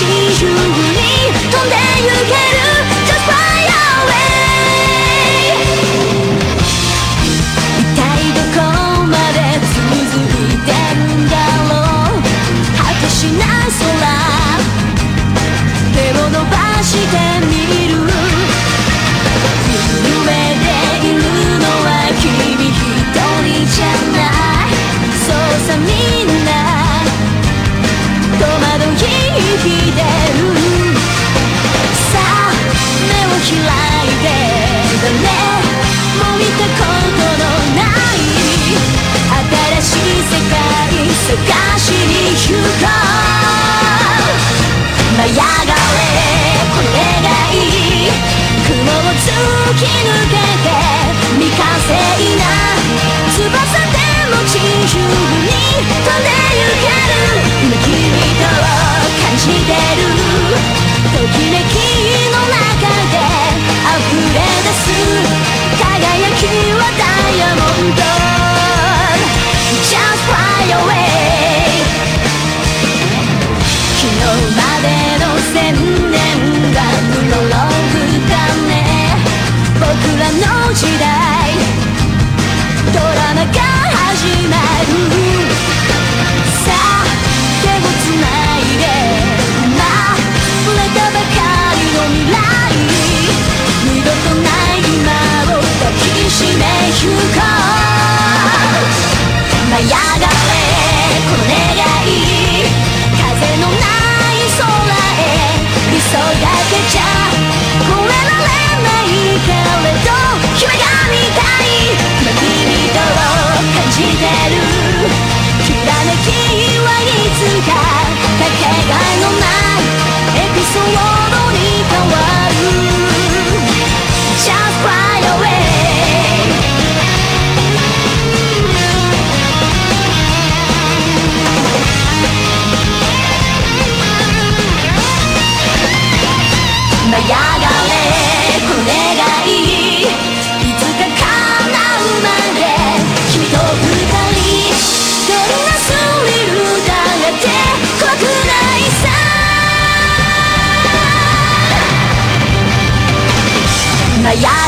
see you. ときめきの中で溢れ出す輝きはダイヤモンド。Just fly away 昨日までの千年がうろろくたね。僕らの時代。た Yeah.